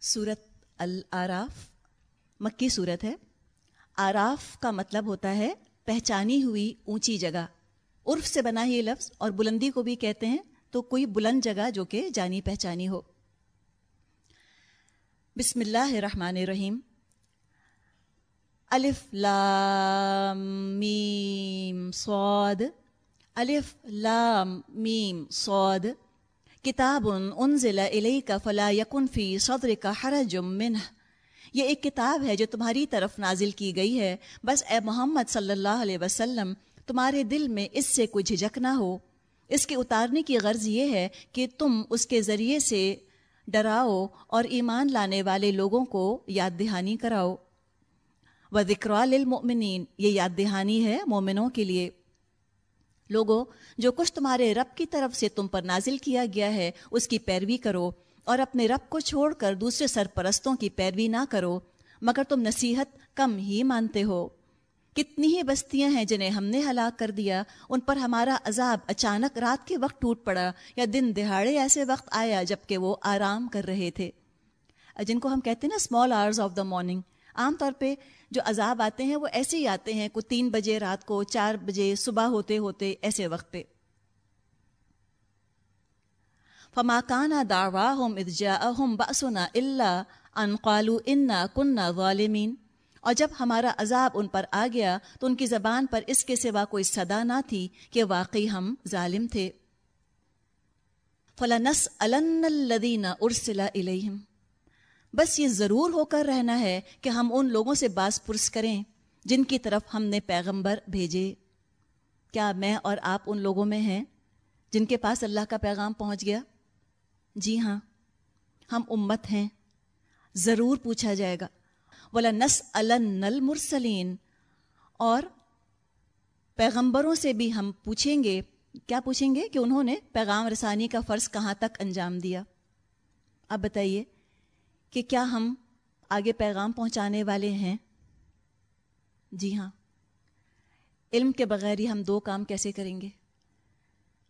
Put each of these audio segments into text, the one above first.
صورت العراف مکی صورت ہے۔ آراف کا مطلب ہوتا ہے پہچانی ہوئی اونچی جگہ۔ عرف سے بنا یہ لفظ اور بلندی کو بھی کہتے ہیں تو کوئی بلند جگہ جو کہ جانی پہچانی ہو۔ بسم اللہ الرحمن الرحیم۔ الف لام میم صاد۔ الف لام میم صاد۔ کتاب انزل الیک فلا یکن فی صدر کا حرج منہ۔ یہ ایک کتاب ہے جو تمہاری طرف نازل کی گئی ہے۔ بس اے محمد صلی اللہ علیہ وسلم، تمہارے دل میں اس سے کوئی جھجک نہ ہو۔ اس کے اتارنے کی غرض یہ ہے کہ تم اس کے ذریعے سے ڈراؤ اور ایمان لانے والے لوگوں کو یاد دہانی کراؤ۔ و ذکر للمؤمنین۔ یہ یاد دہانی ہے مومنوں کے لیے۔ لوگوں جو کچھ تمہارے رب کی طرف سے تم پر نازل کیا گیا ہے، اس کی پیروی کرو اور اپنے رب کو چھوڑ کر دوسرے سرپرستوں کی پیروی نہ کرو، مگر تم نصیحت کم ہی مانتے ہو۔ کتنی ہی بستیاں ہیں جنہیں ہم نے ہلاک کر دیا، ان پر ہمارا عذاب اچانک رات کے وقت ٹوٹ پڑا یا دن دہاڑے ایسے وقت آیا جبکہ وہ آرام کر رہے تھے۔ جن کو ہم کہتے ہیں نا small hours of the morning عام طور پہ جو عذاب آتے ہیں وہ ایسے ہی آتے ہیں، کوئی تین بجے رات کو، چار بجے، صبح ہوتے ہوتے ایسے وقت پہ۔ فما کانا داوا ہوم ارجا اہم باسنا اللہ ان قالو انا کننا غالمین اور جب ہمارا عذاب ان پر آ گیا تو ان کی زبان پر اس کے سوا کوئی صدا نہ تھی کہ واقعی ہم ظالم تھے۔ فلنس الدین ارسلا علیہم بس یہ ضرور ہو کر رہنا ہے کہ ہم ان لوگوں سے باز پرس کریں جن کی طرف ہم نے پیغمبر بھیجے۔ کیا میں اور آپ ان لوگوں میں ہیں جن کے پاس اللہ کا پیغام پہنچ گیا؟ جی ہاں ہم امت ہیں۔ ضرور پوچھا جائے گا۔ ولا نس المرسلین اور پیغمبروں سے بھی ہم پوچھیں گے۔ کیا پوچھیں گے کہ انہوں نے پیغام رسانی کا فرض کہاں تک انجام دیا؟ اب بتائیے۔ کہ کیا ہم آگے پیغام پہنچانے والے ہیں؟ جی ہاں۔ علم کے بغیر ہی ہم دو کام کیسے کریں گے؟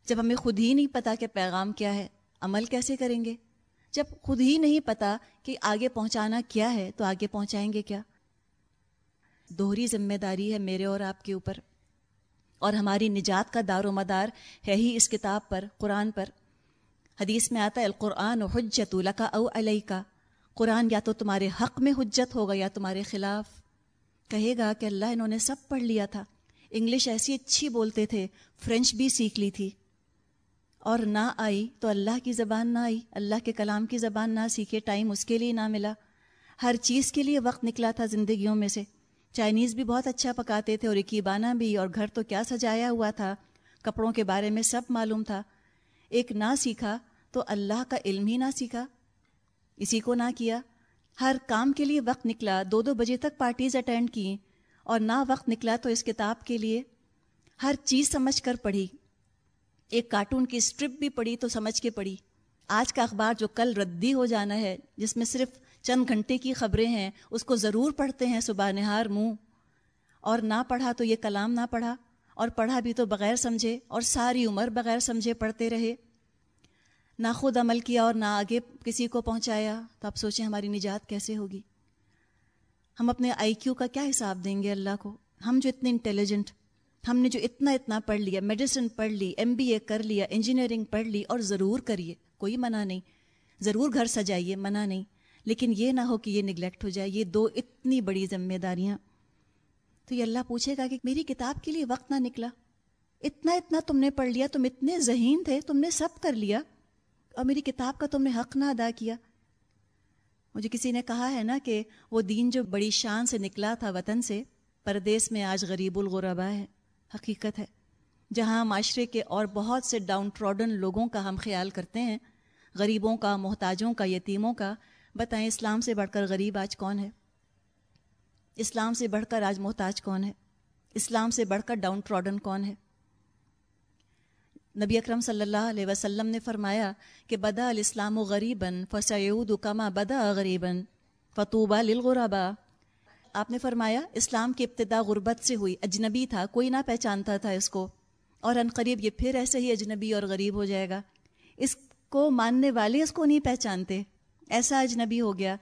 جب ہمیں خود ہی نہیں پتا کہ پیغام کیا ہے، عمل کیسے کریں گے؟ جب خود ہی نہیں پتا کہ آگے پہنچانا کیا ہے، تو آگے پہنچائیں گے کیا؟ دوہری ذمہ داری ہے میرے اور آپ کے اوپر۔ اور ہماری نجات کا دار و مدار ہے ہی اس کتاب پر، قرآن پر۔ حدیث میں آتا ہے، القرآن و حجت القا او علیہ کا قرآن یا تو تمہارے حق میں حجت ہوگا یا تمہارے خلاف۔ کہے گا کہ اللہ انہوں نے سب پڑھ لیا تھا۔ انگلش ایسی اچھی بولتے تھے، فرینچ بھی سیکھ لی تھی۔ اور نہ آئی تو اللہ کی زبان نہ آئی۔ اللہ کے کلام کی زبان نہ سیکھے، ٹائم اس کے لیے نہ ملا۔ ہر چیز کے لیے وقت نکلا تھا زندگیوں میں سے۔ چائنیز بھی بہت اچھا پکاتے تھے اور اکیبانہ بھی۔ اور گھر تو کیا سجایا ہوا تھا؟ کپڑوں کے بارے میں سب معلوم تھا۔ ایک نہ سیکھا تو اللہ کا علم ہی نہ سیکھا۔ اسی کو نہ کیا۔ ہر کام کے لیے وقت نکلا، دو دو بجے تک پارٹیز اٹینڈ کی اور نہ وقت نکلا تو اس کتاب کے لیے ہر چیز سمجھ کر پڑھی۔ ایک کارٹون کی اسٹرپ بھی پڑھی تو سمجھ کے پڑھی۔ آج کا اخبار جو کل ردی ہو جانا ہے، جس میں صرف چند گھنٹے کی خبریں ہیں، اس کو ضرور پڑھتے ہیں صبح نہار منہ۔ اور نہ پڑھا تو یہ کلام نہ پڑھا، اور پڑھا بھی تو بغیر سمجھے اور ساری عمر بغیر سمجھے پڑھتے رہے۔ نہ خود عمل کیا اور نہ آگے کسی کو پہنچایا، تو آپ سوچیں ہماری نجات کیسے ہوگی؟ ہم اپنے آئی کیو کا کیا حساب دیں گے اللہ کو؟ ہم جو اتنے انٹیلیجنٹ ہم نے جو اتنا اتنا پڑھ لیا میڈیسن پڑھ لی ایم بی اے کر لیا انجینئرنگ پڑھ لی اور ضرور کریے، کوئی منع نہیں۔ ضرور گھر سجائیے، منع نہیں۔ لیکن یہ نہ ہو کہ یہ نگلیکٹ ہو جائے، یہ دو اتنی بڑی ذمہ داریاں۔ تو یہ اللہ پوچھے گا کہ میری کتاب کے لیے وقت نہ نکلا۔ اتنا اتنا تم نے پڑھ لیا، تم اتنے ذہین تھے، تم نے سب کر لیا۔ اور میری کتاب کا تم نے حق نہ ادا کیا۔ مجھے کسی نے کہا ہے نا کہ وہ دین جو بڑی شان سے نکلا تھا وطن سے، پردیس میں آج غریب الغربا ہے۔ حقیقت ہے۔ جہاں معاشرے کے اور بہت سے ڈاؤن ٹراڈن لوگوں کا ہم خیال کرتے ہیں، غریبوں کا، محتاجوں کا، یتیموں کا، بتائیں اسلام سے بڑھ کر غریب آج کون ہے؟ اسلام سے بڑھ کر آج محتاج کون ہے؟ اسلام سے بڑھ کر ڈاؤن ٹراڈن کون ہے؟ نبی اکرم صلی اللہ علیہ وسلم نے فرمایا کہ بدا الاسلام و غریباً فسعود کما بدا غریباً فتوبہ للغربا آپ نے فرمایا اسلام کی ابتدا غربت سے ہوئی، اجنبی تھا، کوئی نہ پہچانتا تھا اس کو۔ اور ان قریب یہ پھر ایسے ہی اجنبی اور غریب ہو جائے گا۔ اس کو ماننے والے اس کو نہیں پہچانتے۔ ایسا اجنبی ہو گیا۔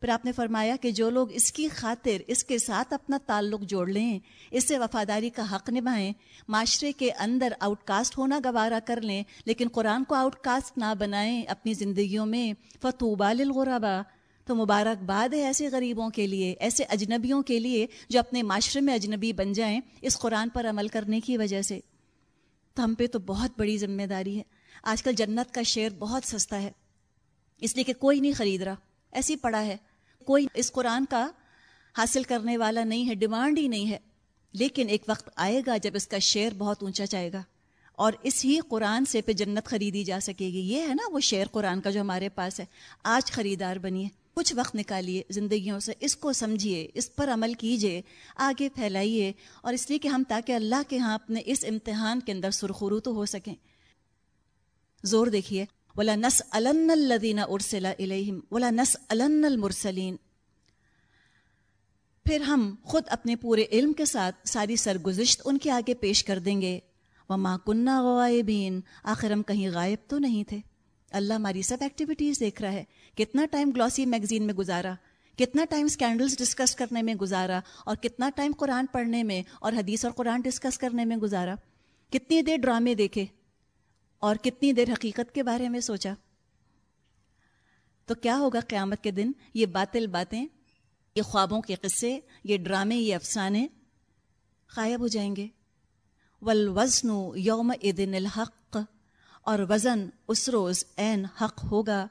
پھر آپ نے فرمایا کہ جو لوگ اس کی خاطر اس کے ساتھ اپنا تعلق جوڑ لیں، اس سے وفاداری کا حق نبھائیں۔ معاشرے کے اندر آؤٹ کاسٹ ہونا گوارا کر لیں، لیکن قرآن کو آؤٹ کاسٹ نہ بنائیں اپنی زندگیوں میں۔ فتوبہ للغربا تو مبارکباد ہے ایسے غریبوں کے لیے، ایسے اجنبیوں کے لیے جو اپنے معاشرے میں اجنبی بن جائیں اس قرآن پر عمل کرنے کی وجہ سے۔ تو ہم پہ تو بہت بڑی ذمہ داری ہے۔ آج کل جنت کا شعر بہت سستا ہے، اس لیے کہ کوئی نہیں خرید رہا۔ ایسی پڑا ہے۔ کوئی اس قرآن کا حاصل کرنے والا نہیں ہے، ڈیمانڈ ہی نہیں ہے۔ لیکن ایک وقت آئے گا جب اس کا شعر بہت اونچا جائے گا۔ اور اس ہی قرآن سے پہ جنت خریدی جا سکے گی۔ یہ ہے نا وہ شعر قرآن کا جو ہمارے پاس ہے۔ آج خریدار بنیے کچھ وقت نکالیے زندگیوں سے۔ اس کو سمجھیے، اس پر عمل کیجیے۔ آگے پھیلائیے۔ اور اس لیے کہ ہم تاکہ اللہ کے ہاں اپنے اس امتحان کے اندر سرخرو تو ہو سکیں۔ زور دیکھیے۔ ولا نس الدین ارسلا الہم ولا نس المرسلین پھر ہم خود اپنے پورے علم کے ساتھ ساری سرگزشت ان کے آگے پیش کر دیں گے۔ وہ ماں کنہ غائبین آخر ہم کہیں غائب تو نہیں تھے۔ اللہ ہماری سب ایکٹیویٹیز دیکھ رہا ہے۔ کتنا ٹائم گلوسی میگزین میں گزارا۔ کتنا ٹائم اسکینڈلس ڈسکس کرنے میں گزارا۔ اور کتنا ٹائم قرآن پڑھنے میں اور حدیث اور قرآن ڈسکس کرنے میں گزارا۔ کتنی دیر ڈرامے دیکھے۔ اور کتنی دیر حقیقت کے بارے میں سوچا؟ تو کیا ہوگا قیامت کے دن؟ یہ باطل باتیں، یہ خوابوں کے قصے، یہ ڈرامے، یہ افسانے غائب ہو جائیں گے۔ ولوزن یوم دن الحق، اور وزن اس روز عین حق ہوگا۔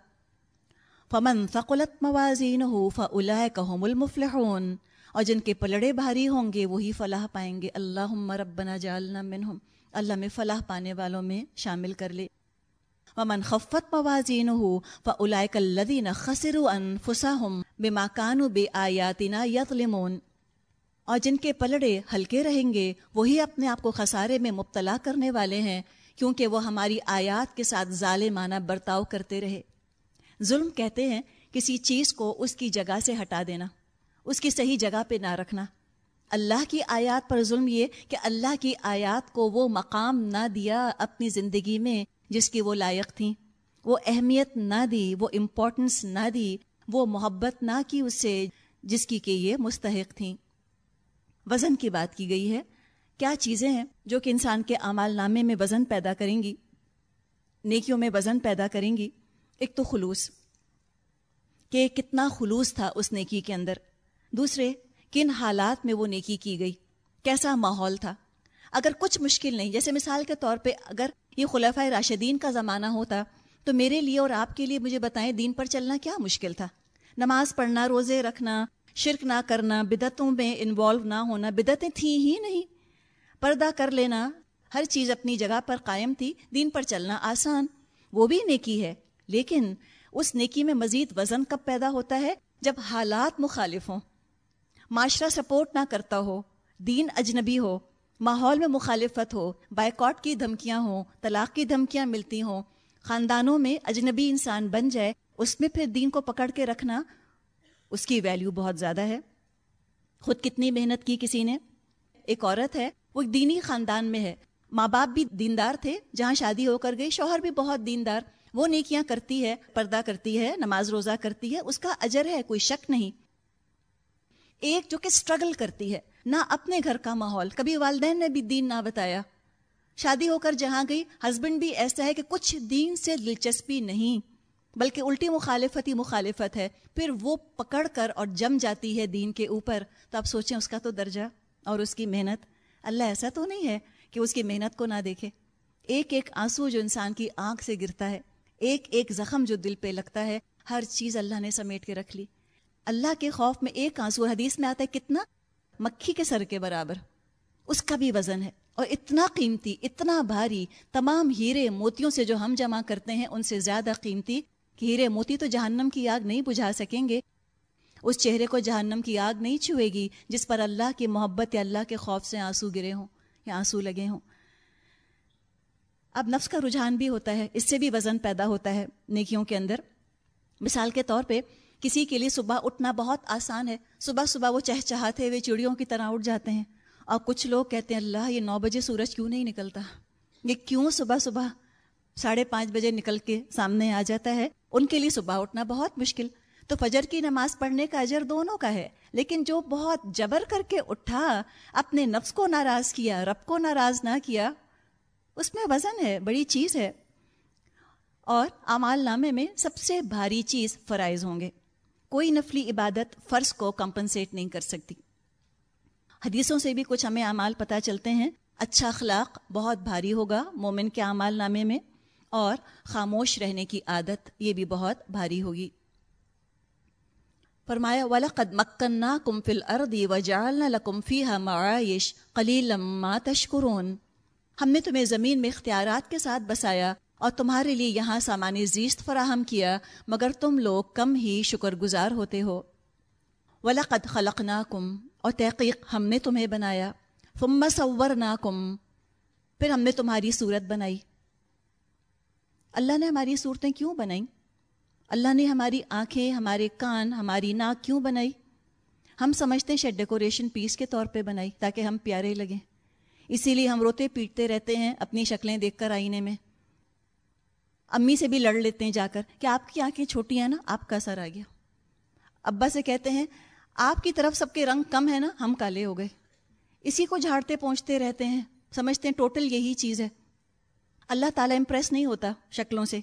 فمن ثقلت موازین ہو فلاحم المفلحون۔ اور جن کے پلڑے بھاری ہوں گے، وہی فلاح پائیں گے۔ اللہ ربنا جالنا منہم اللہ میں فلاح پانے والوں میں شامل کر لے۔ ومن خفت موازین ہو فلاک الدین خسر ان فساہم بے ماکان بے آیاتنا یتلمون اور جن کے پلڑے ہلکے رہیں گے، وہی اپنے آپ کو خسارے میں مبتلا کرنے والے ہیں، کیونکہ وہ ہماری آیات کے ساتھ ظالمانہ برتاؤ کرتے رہے۔ ظلم کہتے ہیں، کسی چیز کو اس کی جگہ سے ہٹا دینا، اس کی صحیح جگہ پہ نہ رکھنا۔ اللہ کی آیات پر ظلم یہ کہ اللہ کی آیات کو وہ مقام نہ دیا اپنی زندگی میں جس کی وہ لائق تھیں۔ وہ اہمیت نہ دی، وہ امپورٹنس نہ دی، وہ محبت نہ کی اس سے جس کی کہ یہ مستحق تھیں۔ وزن کی بات کی گئی ہے۔ کیا چیزیں ہیں جو کہ انسان کے اعمال نامے میں وزن پیدا کریں گی؟ نیکیوں میں وزن پیدا کریں گی؟ ایک تو خلوص، کہ کتنا خلوص تھا اس نیکی کے اندر۔ دوسرے کن حالات میں وہ نیکی کی گئی؟ کیسا ماحول تھا؟ اگر کچھ مشکل نہیں، جیسے مثال کے طور پہ اگر یہ خلفۂ راشدین کا زمانہ ہوتا، تو میرے لیے اور آپ کے لیے مجھے بتائیں دین پر چلنا کیا مشکل تھا؟ نماز پڑھنا، روزے رکھنا، شرک نہ کرنا، بدعتوں میں انوالو نہ ہونا، بدعتیں تھیں ہی نہیں۔ پردہ کر لینا، ہر چیز اپنی جگہ پر قائم تھی، دین پر چلنا آسان، وہ بھی نیکی ہے۔ لیکن اس نیکی میں مزید وزن کب پیدا ہوتا ہے؟ جب حالات مخالف ہوں۔ معاشرہ سپورٹ نہ کرتا ہو، دین اجنبی ہو، ماحول میں مخالفت ہو، بائیکاٹ کی دھمکیاں ہوں، طلاق کی دھمکیاں ملتی ہوں، خاندانوں میں اجنبی انسان بن جائے، اس میں پھر دین کو پکڑ کے رکھنا اس کی ویلیو بہت زیادہ ہے۔ خود کتنی محنت کی کسی نے؟ ایک عورت ہے، وہ دینی خاندان میں ہے۔ ماں باپ بھی دیندار تھے، جہاں شادی ہو کر گئی، شوہر بھی بہت دیندار۔ وہ نیکیاں کرتی ہے، پردہ کرتی ہے، نماز روزہ کرتی ہے، اس کا اجر ہے، کوئی شک نہیں۔ ایک جو کہ اسٹرگل کرتی ہے، نہ اپنے گھر کا ماحول۔ کبھی والدین نے بھی دین نہ بتایا۔ شادی ہو کر جہاں گئی ہسبینڈ بھی ایسا ہے کہ کچھ دین سے دلچسپی نہیں، بلکہ الٹی مخالفت ہی مخالفت ہے۔ پھر وہ پکڑ کر اور جم جاتی ہے دین کے اوپر۔ تو آپ سوچیں، اس کا تو درجہ اور اس کی محنت۔ اللہ ایسا تو نہیں ہے کہ اس کی محنت کو نہ دیکھے۔ ایک ایک آنسو جو انسان کی آنکھ سے گرتا ہے، ایک ایک زخم جو دل پہ لگتا ہے، ہر چیز اللہ نے سمیٹ کے رکھ لی۔ اللہ کے خوف میں ایک آنسو حدیث میں آتا ہے، کتنا؟ مکھی کے سر کے برابر۔ اس کا بھی وزن ہے۔ اور اتنا قیمتی، اتنا بھاری، تمام ہیرے موتیوں سے جو ہم جمع کرتے ہیں، ان سے زیادہ قیمتی کہ ہیرے موتی تو جہنم کی آگ نہیں بجھا سکیں گے۔ اس چہرے کو جہنم کی آگ نہیں چھوئے گی جس پر اللہ کی محبت یا اللہ کے خوف سے آنسو گرے ہوں یا آنسو لگے ہوں۔ اب نفس کا رجحان بھی ہوتا ہے، اس سے بھی وزن پیدا ہوتا ہے نیکیوں کے اندر۔ مثال کے طور پہ کسی کے لیے صبح اٹھنا بہت آسان ہے۔ صبح صبح وہ چہ چاہتے ہوئے چڑیوں کی طرح اٹھ جاتے ہیں۔ اور کچھ لوگ کہتے ہیں، اللہ، یہ نو بجے سورج کیوں نہیں نکلتا؟ یہ کیوں صبح صبح ساڑھے پانچ بجے نکل کے سامنے آ جاتا ہے؟ ان کے لیے صبح اٹھنا بہت مشکل۔ تو فجر کی نماز پڑھنے کا اجر دونوں کا ہے۔ لیکن جو بہت جبر کر کے اٹھا، اپنے نفس کو ناراض کیا، رب کو ناراض نہ کیا، اس میں وزن ہے، بڑی چیز ہے۔ اور اعمال نامے میں سب سے بھاری چیز فرائض ہوں گے۔ کوئی نفلی عبادت فرض کو کمپنسیٹ نہیں کر سکتی۔ حدیثوں سے بھی کچھ ہمیں اعمال پتہ چلتے ہیں۔ اچھا اخلاق بہت بھاری ہوگا مومن کے اعمال نامے میں، اور خاموش رہنے کی عادت یہ بھی بہت بھاری ہوگی۔ فرمایا، وَلَقَدْ مَكَّنَّاكُمْ فِي الْأَرْضِ وَجَعَلْنَا لَكُمْ فِيهَا مَعَائِشْ قَلِيلًا مَا تَشْكُرُونَ۔ ہم نے تمہیں زمین میں اختیارات کے ساتھ بسایا۔ اور تمہارے لیے یہاں سامانی زیست فراہم کیا، مگر تم لوگ کم ہی شکر گزار ہوتے ہو۔ وَلَقَدْ خَلَقْنَاكُمْ، اور تحقیق ہم نے تمہیں بنایا۔ ثُمَّ صَوَّرْنَاكُمْ، پھر ہم نے تمہاری صورت بنائی۔ اللہ نے ہماری صورتیں کیوں بنائیں اللہ نے ہماری آنکھیں، ہمارے کان، ہماری ناک کیوں بنائی؟ ہم سمجھتے ہیں شاید ڈیکوریشن پیس کے طور پہ بنائی تاکہ ہم پیارے لگیں۔ اسی لیے ہم روتے پیٹتے رہتے ہیں اپنی شکلیں دیکھ کر آئینے میں۔ امی سے بھی لڑ لیتے ہیں جا کر کہ آپ کی آنکھیں چھوٹی ہیں نا، آپ کا اثر آ گیا۔ ابا سے کہتے ہیں، آپ کی طرف سب کے رنگ کم ہے نا، ہم کالے ہو گئے۔ اسی کو جھاڑتے پہنچتے رہتے ہیں۔ سمجھتے ہیں ٹوٹل یہی چیز ہے۔ اللہ تعالیٰ امپریس نہیں ہوتا شکلوں سے۔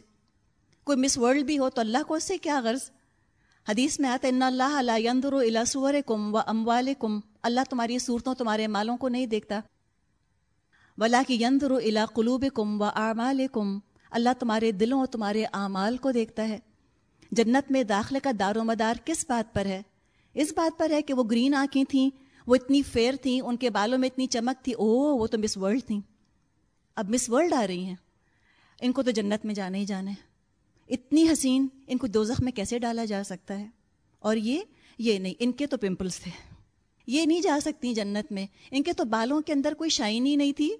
کوئی مس ورلڈ بھی ہو تو اللہ کو اس سے کیا غرض؟ حدیث میں آتا ان اللہ علیہ الا سور کم و اموال کم اللہ تمہاری صورتوں تمہارے مالوں کو نہیں دیکھتا۔ ولا کی یندر الا قلوب کم و اعمال کم اللہ تمہارے دلوں اور تمہارے اعمال کو دیکھتا ہے۔ جنت میں داخلے کا دار و مدار کس بات پر ہے؟ اس بات پر ہے کہ وہ گرین آنکھیں تھیں، وہ اتنی فیئر تھیں، ان کے بالوں میں اتنی چمک تھی، او، وہ تو مس ورلڈ تھیں۔ اب مس ورلڈ آ رہی ہیں۔ ان کو تو جنت میں جانے ہی جانا ہے۔ اتنی حسین ان کو دوزخ میں کیسے ڈالا جا سکتا ہے؟ اور یہ یہ نہیں، ان کے تو پمپلس تھے۔ یہ نہیں جا سکتی جنت میں۔ ان کے تو بالوں کے اندر کوئی شائن ہی نہیں تھی۔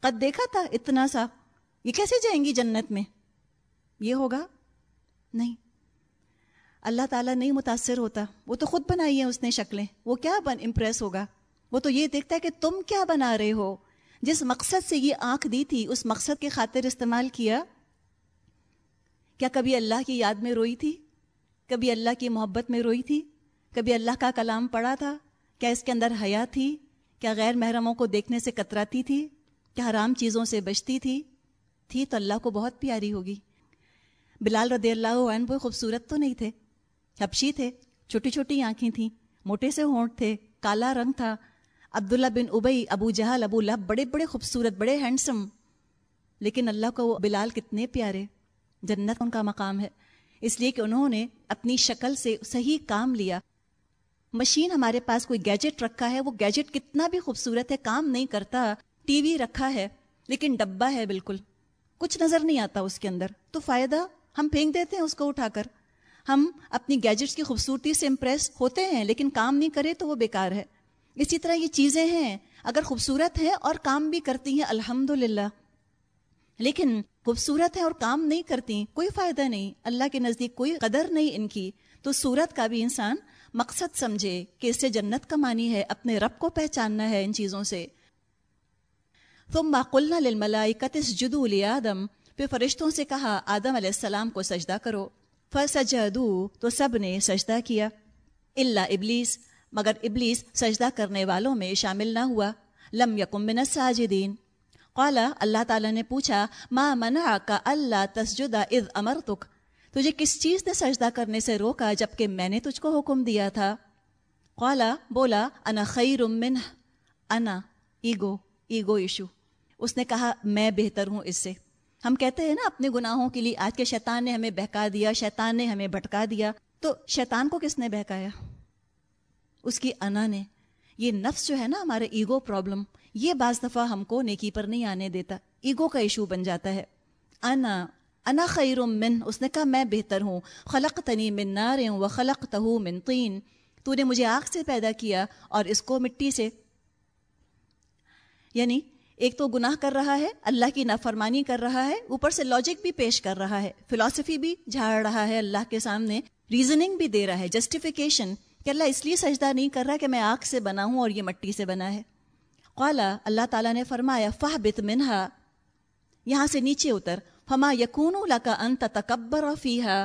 قد دیکھا تھا، اتنا سا۔ یہ کیسے جائیں گی جنت میں؟ یہ ہوگا؟ نہیں۔ اللہ تعالیٰ نہیں متاثر ہوتا۔ وہ تو خود بنائی ہے اس نے شکلیں۔ وہ کیا بن امپریس ہوگا؟ وہ تو یہ دیکھتا ہے کہ تم کیا بنا رہے ہو۔ جس مقصد سے یہ آنکھ دی تھی، اس مقصد کے خاطر استعمال کیا۔ کیا کبھی اللہ کی یاد میں روئی تھی؟ کبھی اللہ کی محبت میں روئی تھی؟ کبھی اللہ کا کلام پڑھا تھا؟ کیا اس کے اندر حیا تھی؟ کیا غیر محرموں کو دیکھنے سے کتراتی تھی؟ کیا حرام چیزوں سے بچتی تھی؟ تھی تو اللہ کو بہت پیاری ہوگی۔ بلال رضی اللہ عنہ وہ خوبصورت تو نہیں تھے۔ حبشی تھے، چھوٹی چھوٹی آنکھیں تھیں، موٹے سے ہونٹ تھے، کالا رنگ تھا۔ عبداللہ بن ابئی ابو جہل، ابو لب بڑے بڑے خوبصورت، بڑے ہینڈسم۔ لیکن اللہ کو وہ بلال کتنے پیارے۔ جنت ان کا مقام ہے۔ اس لیے کہ انہوں نے اپنی شکل سے صحیح کام لیا۔ مشین ہمارے پاس کوئی گیجٹ رکھا ہے، وہ گیجٹ کتنا بھی خوبصورت ہے، کام نہیں کرتا۔ ٹی وی رکھا ہے، لیکن ڈبا ہے بالکل۔ کچھ نظر نہیں آتا اس کے اندر۔ تو فائدہ ہم پھینک دیتے ہیں اس کو اٹھا کر۔ ہم اپنی گیجٹس کی خوبصورتی سے امپریس ہوتے ہیں، لیکن کام نہیں کرے تو وہ بیکار ہے۔ اسی طرح یہ چیزیں ہیں، اگر خوبصورت ہیں اور کام بھی کرتی ہیں الحمد لیکن خوبصورت ہے اور کام نہیں کرتی، کوئی فائدہ نہیں۔ اللہ کے نزدیک کوئی قدر نہیں ان کی۔ تو صورت کا بھی انسان مقصد سمجھے کہ اس سے جنت کمانی ہے، اپنے رب کو پہچاننا ہے ان چیزوں سے۔ ثم قلنا للملائکت اسجدوا لآدم، پھر فرشتوں سے کہا، آدم علیہ السلام کو سجدہ کرو۔ فسجدو تو سب نے سجدہ کیا۔ اللہ ابلیس، مگر ابلیس سجدہ کرنے والوں میں شامل نہ ہوا۔ لم یکم من الساجدین۔ قال اللہ تعالیٰ نے پوچھا، ما منع کا اللہ تسجدہ اذ امرتک؟ تجھے کس چیز نے سجدہ کرنے سے روکا جبکہ میں نے تجھ کو حکم دیا تھا؟ قالا، بولا، انا خیر منہ، انا ایگو ایگو ایشو۔ اس نے کہا، میں بہتر ہوں اس سے۔ ہم کہتے ہیں نا، اپنے گناہوں کے لیے آج کے شیطان نے ہمیں بہکا دیا، شیطان نے ہمیں بھٹکا دیا۔ تو شیطان کو کس نے بہکایا؟ اس کی انا نے۔ یہ نفس جو ہے نا ہمارا ایگو پرابلم، یہ بعض دفعہ ہم کو نیکی پر نہیں آنے دیتا۔ ایگو کا ایشو بن جاتا ہے۔ انا انا خیر من۔ اس نے کہا، میں بہتر ہوں۔ خلق تنی من نار و خلق تہو من تین تو نے مجھے آگ سے پیدا کیا اور اس کو مٹی سے یعنی ایک تو گناہ کر رہا ہے، اللہ کی نافرمانی کر رہا ہے، اوپر سے لاجک بھی پیش کر رہا ہے فلاسفی بھی جھاڑ رہا ہے، اللہ کے سامنے ریزننگ بھی دے رہا ہے جسٹیفیکیشن کہ اللہ اس لیے سجدہ نہیں کر رہا کہ میں آگ سے بنا ہوں اور یہ مٹی سے بنا ہے۔ قالا، اللہ تعالیٰ نے فرمایا فہ بت منہا، یہاں سے نیچے اتر، فما یقون کا انت تکبر فیحا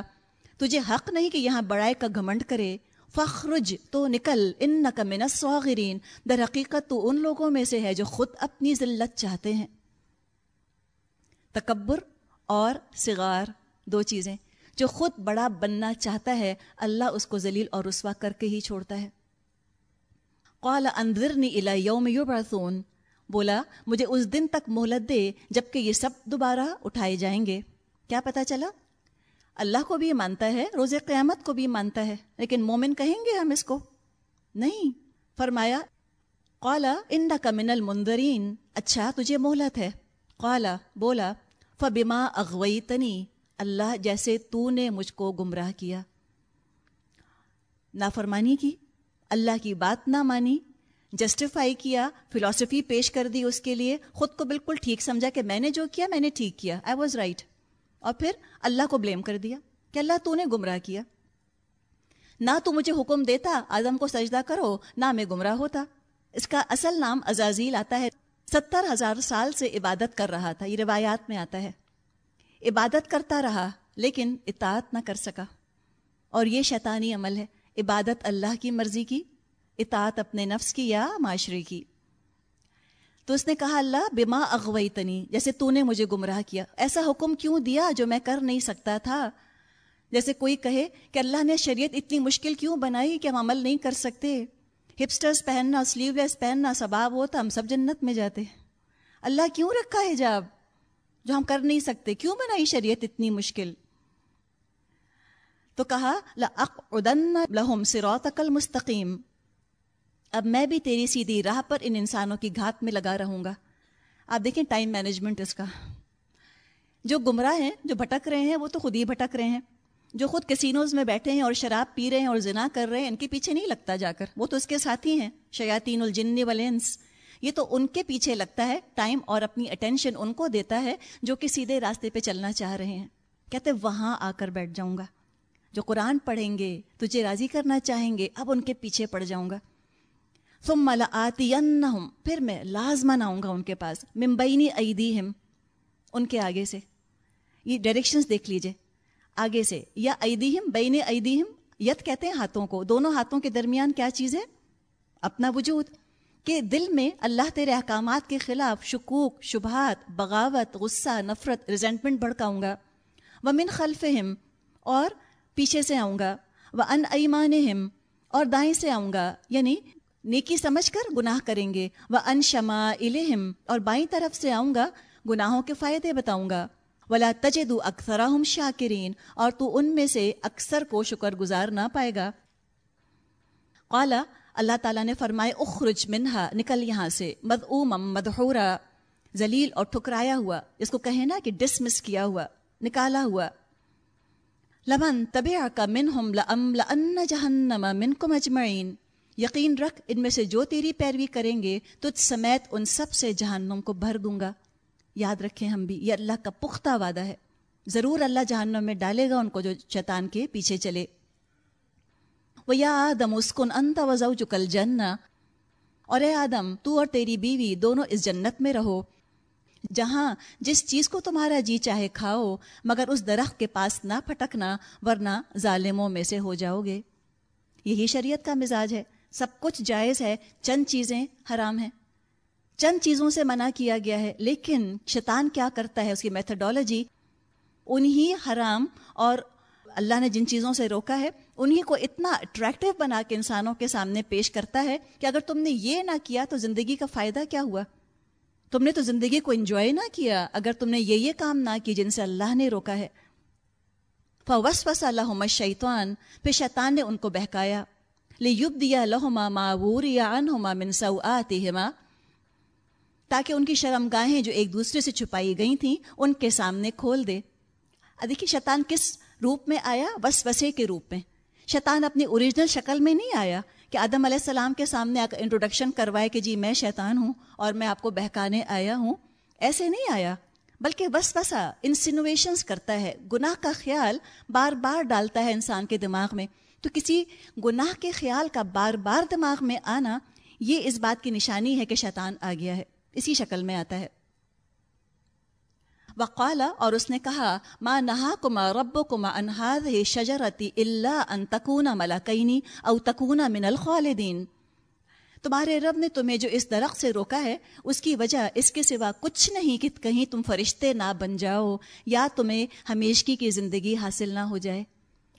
تجھے حق نہیں کہ یہاں بڑائے کا گھمنڈ کرے۔ فخرج تو نکل ان کا منسواغرین در حقیقت تو ان لوگوں میں سے ہے جو خود اپنی ذلت چاہتے ہیں۔ تکبر اور صغار، دو چیزیں۔ جو خود بڑا بننا چاہتا ہے، اللہ اس کو ذلیل اور رسوا کر کے ہی چھوڑتا ہے۔ قال اندرنی الی یوم یبعثون۔ بولا، مجھے اس دن تک مہلت دے جبکہ یہ سب دوبارہ اٹھائے جائیں گے۔ کیا پتا چلا؟ اللہ کو بھی مانتا ہے روز قیامت کو بھی مانتا ہے، لیکن مومن کہیں گے ہم اس کو؟ نہیں۔ فرمایا، قالا ان کا من المنظرین اچھا تجھے مہلت ہے۔ قالا، بولا، فبما اغویتنی اللہ جیسے تو نے مجھ کو گمراہ کیا۔ نافرمانی کی۔ اللہ کی بات نہ مانی۔ جسٹیفائی کیا فلاسفی پیش کر دی اس کے لیے۔ خود کو بالکل ٹھیک سمجھا کہ میں نے جو کیا، میں نے ٹھیک کیا۔ آئی واز رائٹ اور پھر اللہ کو بلیم کر دیا کہ اللہ تو نے گمراہ کیا۔ نہ تو مجھے حکم دیتا آدم کو سجدہ کرو، نہ میں گمراہ ہوتا۔ اس کا اصل نام ازازیل آتا ہے۔ ستر ہزار سال سے عبادت کر رہا تھا، یہ روایات میں آتا ہے۔ عبادت کرتا رہا، لیکن اطاعت نہ کر سکا۔ اور یہ شیطانی عمل ہے۔ عبادت اللہ کی مرضی کی، اطاعت اپنے نفس کی یا معاشرے کی۔ تو اس نے کہا اللہ بما اغوئی تنی جیسے تو نے مجھے گمراہ کیا. ایسا حکم کیوں دیا جو میں کر نہیں سکتا تھا؟ جیسے کوئی کہے کہ اللہ نے شریعت اتنی مشکل کیوں بنائی کہ ہم عمل نہیں کر سکتے؟ ہپسٹرس پہننا سلیو لیس پہننا ثباب ہوتا، ہم سب جنت میں جاتے. اللہ کیوں رکھا حجاب جو ہم کر نہیں سکتے؟ کیوں بنائی شریعت اتنی مشکل؟ تو کہا لَهُمْ صِرَاطَكَ الْمُسْتَقِيمِ. اب میں بھی تیری سیدھی راہ پر ان انسانوں کی گھات میں لگا رہوں گا۔ آپ دیکھیں ٹائم مینجمنٹ اس کا۔ جو گمراہ ہیں، جو بھٹک رہے ہیں، وہ تو خود ہی بھٹک رہے ہیں۔ جو خود کسینوز میں بیٹھے ہیں اور شراب پی رہے ہیں اور زنا کر رہے ہیں، ان کے پیچھے نہیں لگتا جا کر۔ وہ تو اس کے ساتھ ہی ہیں، شیاطین الجن والنس یہ تو ان کے پیچھے لگتا ہے ٹائم اور اپنی اٹینشن ان کو دیتا ہے جو کہ سیدھے راستے پہ چلنا چاہ رہے ہیں۔ کہتے وہاں آ کر بیٹھ جاؤں گا۔ جو قرآن پڑھیں گے، تجھے راضی کرنا چاہیں گے، اب ان کے پیچھے پڑ جاؤں گا۔ ثم لآتینہم، پھر میں لازمن آؤں گا ان کے پاس ممبئینی ایدیہم، ان کے آگے سے۔ یہ ڈائریکشنز دیکھ لیجیے۔ آگے سے، یا ایدیہم، بین ایدیہم، ید کہتے ہیں ہاتھوں کو۔ دونوں ہاتھوں کے درمیان کیا چیز ہے؟ اپنا وجود۔ کہ دل میں اللہ تیرے احکامات کے خلاف شکوک، شبہات، بغاوت، غصہ، نفرت ریزنٹمنٹ بھڑکاؤں گا۔ وہ من خلفہم، اور پیچھے سے آؤں گا۔ وہ ان ایمانہم اور دائیں سے آؤں گا۔ یعنی نیکی سمجھ کر گناہ کریں گے۔ وہ ان شما الہم اور بائیں طرف سے آؤں گا، گناہوں کے فائدے بتاؤں گا۔ ولا تجد اکثر شاکرین اور تو ان میں سے اکثر کو شکر گزار نہ پائے گا۔ قالا اللہ تعالیٰ نے فرمائے اخرج منہا، نکل یہاں سے۔ مد مدحورا۔ ذلیل اور ٹھکرایا ہوا۔ اس کو کہے نا کہ ڈسمس کیا ہوا، نکالا ہوا۔ لمن طبع کا من ہم لم لن جہنم من کو مجمعین یقین رکھ، ان میں سے جو تیری پیروی کریں گے تجھ سمیت ان سب سے جہنم کو بھر دوں گا۔ یاد رکھیں ہم بھی، یہ اللہ کا پختہ وعدہ ہے۔ ضرور اللہ جہنم میں ڈالے گا ان کو جو شیطان کے پیچھے چلے۔ وہ یا آدم، اسکن انت وزو چکل جن اور اے آدم، تو اور تیری بیوی دونوں اس جنت میں رہو۔ جہاں جس چیز کو تمہارا جی چاہے کھاؤ، مگر اس درخت کے پاس نہ پھٹکنا، ورنہ ظالموں میں سے ہو جاؤ گے۔ یہی شریعت کا مزاج ہے۔ سب کچھ جائز ہے، چند چیزیں حرام ہیں۔ چند چیزوں سے منع کیا گیا ہے، لیکن شیطان کیا کرتا ہے؟ اس کی میتھڈالوجی انہی حرام اور اللہ نے جن چیزوں سے روکا ہے، انہی کو اتنا اٹریکٹیو بنا کے انسانوں کے سامنے پیش کرتا ہے کہ اگر تم نے یہ نہ کیا تو زندگی کا فائدہ کیا ہوا۔ تم نے تو زندگی کو انجوائے نہ کیا، اگر تم نے یہ یہ کام نہ کی جن سے اللہ نے روکا ہے۔ فوس وس اللہ شیطان پھر شیطان نے ان کو بہکایا۔ لیب دیا لہما معور یا من سوآتہما تاکہ ان کی شرم گاہیں جو ایک دوسرے سے چھپائی گئی تھیں، ان کے سامنے کھول دے۔ دیکھیے شیطان کس روپ میں آیا؟ بس وسے کے روپ میں۔ شیطان اپنی اوریجنل شکل میں نہیں آیا کہ آدم علیہ السلام کے سامنے آ کر انٹروڈکشن کروائے کہ جی میں شیطان ہوں اور میں آپ کو بہکانے آیا ہوں۔ ایسے نہیں آیا، بلکہ بس بسا انسینویشنس کرتا ہے۔ گناہ کا خیال بار بار ڈالتا ہے انسان کے دماغ میں۔ تو کسی گناہ کے خیال کا بار بار دماغ میں آنا یہ اس بات کی نشانی ہے کہ شیطان آ گیا ہے۔ اسی شکل میں آتا ہے۔ وقالا اور اس نے کہا ماں نہا کما رب کما انہاد شجرتی اللہ ان تکونا ملاکینی او تکونا من الخالدین۔ تمہارے رب نے تمہیں جو اس درخت سے روکا ہے، اس کی وجہ اس کے سوا کچھ نہیں کہ کہیں تم فرشتے نہ بن جاؤ یا تمہیں ہمیشگی کی زندگی حاصل نہ ہو جائے۔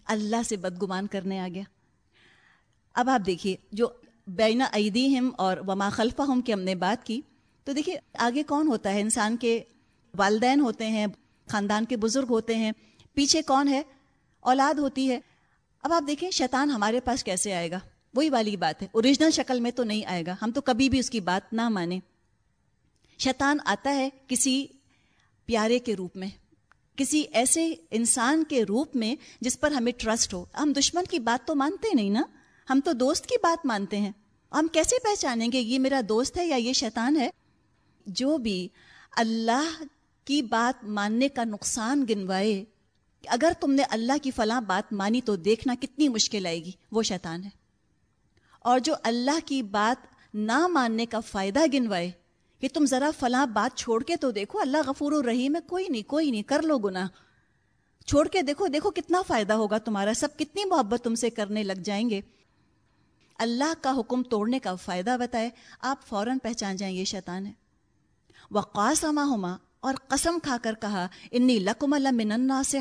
اللہ سے بدگمان کرنے آ گیا اب آپ دیکھیے، جو بین ایدیہم اور وما خلفہ ہم کی ہم نے بات کی، تو دیکھیے، آگے کون ہوتا ہے؟ انسان کے والدین ہوتے ہیں، خاندان کے بزرگ ہوتے ہیں، پیچھے کون ہے؟ اولاد ہوتی ہے۔ اب آپ دیکھیں شیطان ہمارے پاس کیسے آئے گا؟ وہی والی بات ہے۔ اوریجنل شکل میں تو نہیں آئے گا۔ ہم تو کبھی بھی اس کی بات نہ مانیں۔ شیطان آتا ہے کسی پیارے کے روپ میں۔ کسی ایسے انسان کے روپ میں جس پر ہمیں ٹرسٹ ہو۔ ہم دشمن کی بات تو مانتے نہیں نا؟ ہم تو دوست کی بات مانتے ہیں۔ ہم کیسے پہچانیں گے یہ میرا دوست ہے یا یہ شیطان ہے؟ جو بھی اللہ کی بات ماننے کا نقصان گنوائے، اگر تم نے اللہ کی فلاں بات مانی تو دیکھنا کتنی مشکل آئے گی۔ وہ شیطان ہے۔ اور جو اللہ کی بات نہ ماننے کا فائدہ گنوائے کہ تم ذرا فلاں بات چھوڑ کے تو دیکھو، اللہ غفور الرحیم ہے، کوئی نہیں کوئی نہیں، کر لو گنا چھوڑ کے دیکھو دیکھو کتنا فائدہ ہوگا تمہارا، سب کتنی محبت تم سے کرنے لگ جائیں گے۔ اللہ کا حکم توڑنے کا فائدہ بتائے، آپ فوراً پہچان جائیں، یہ شیطان ہے۔ وقاص ہما اور قسم کھا کر کہا، انی لکم اللہ سے